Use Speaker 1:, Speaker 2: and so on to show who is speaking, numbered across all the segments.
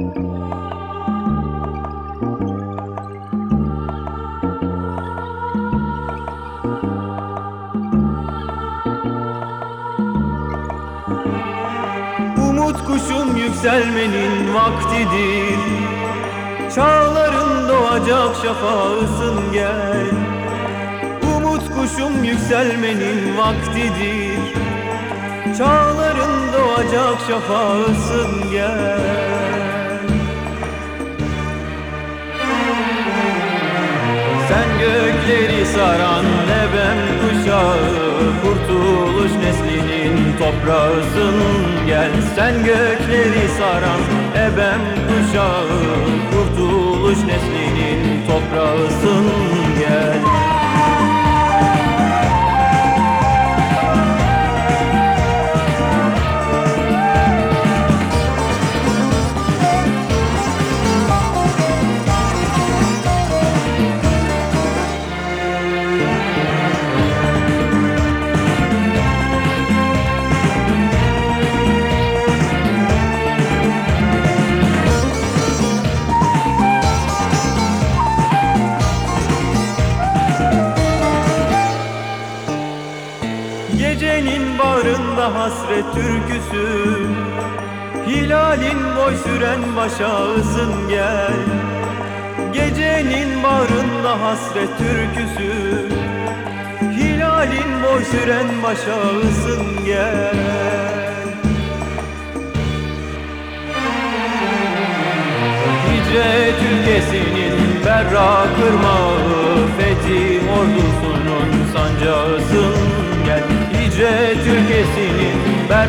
Speaker 1: Umut kuşum yükselmenin vaktidir. Çağların doğacak şafağısın gel. Umut kuşum yükselmenin vaktidir. Çağların doğacak şafağısın gel. Saran nebem kuşağı Kurtuluş neslinin toprağısın. Gel Sen gökleri saran ebem kuşağı Kurtuluş neslinin toprağısın bağrında hasret türküsü. Hilalin boy süren başağısın gel. Gecenin bağrında hasret türküsü. Hilalin boy süren başağısın gel. Hicret ülkesinin berra kırmağı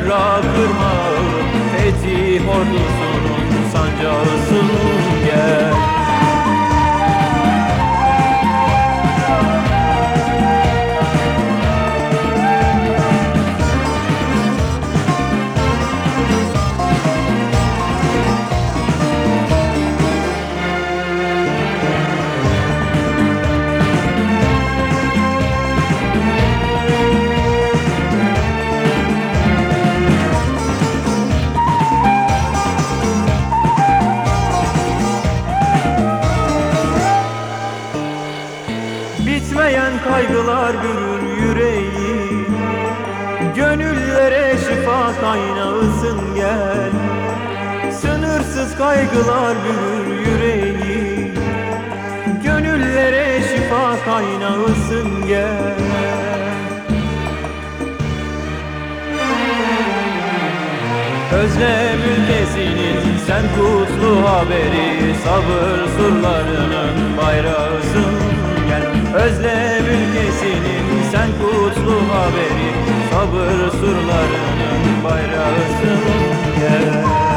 Speaker 1: ülkesinin berra kaygılar bürür yüreği Gönüllere şifa kaynağısın gel. Sınırsız kaygılar bürür yüreği Gönüllere şifa kaynağısın gel. Özlem ülkesinin sen kutlu haberi Sabır surlarının bayrağısın gel. Özlem ülkesinin sen kutlu haberi. Sabır surlarının bayrağısın. Gel